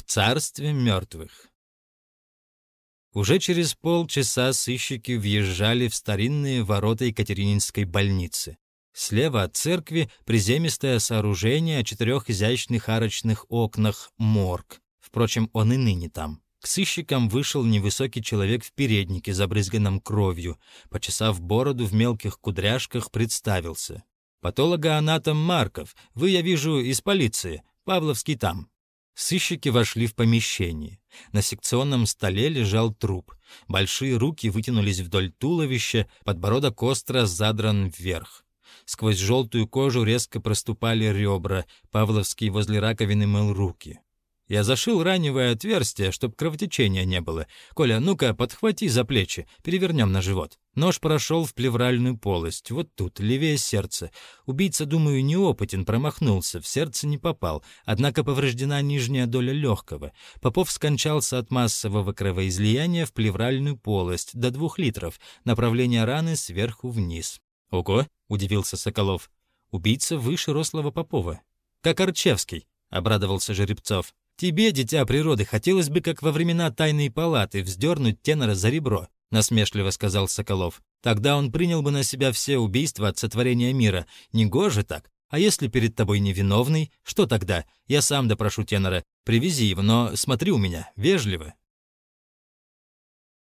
в царстве мертвых. Уже через полчаса сыщики въезжали в старинные ворота Екатерининской больницы. Слева от церкви приземистое сооружение о четырех изящных арочных окнах — морг. Впрочем, он и ныне там. К сыщикам вышел невысокий человек в переднике, забрызганном кровью. Почесав бороду в мелких кудряшках, представился. «Патологоанатом Марков. Вы, я вижу, из полиции. Павловский там». Сыщики вошли в помещение. На секционном столе лежал труп. Большие руки вытянулись вдоль туловища, подбородок остро задран вверх. Сквозь желтую кожу резко проступали ребра. Павловский возле раковины мыл руки. Я зашил раневое отверстие, чтоб кровотечения не было. Коля, ну-ка, подхвати за плечи, перевернем на живот. Нож прошел в плевральную полость, вот тут, левее сердца. Убийца, думаю, неопытен, промахнулся, в сердце не попал, однако повреждена нижняя доля легкого. Попов скончался от массового кровоизлияния в плевральную полость до двух литров, направление раны сверху вниз. «Ого!» — удивился Соколов. «Убийца выше рослого Попова». «Как Арчевский», — обрадовался Жеребцов. «Тебе, дитя природы, хотелось бы, как во времена тайной палаты, вздернуть тенора за ребро», — насмешливо сказал Соколов. «Тогда он принял бы на себя все убийства от сотворения мира. Негоже так. А если перед тобой невиновный, что тогда? Я сам допрошу тенора. Привези его, но смотри у меня, вежливо».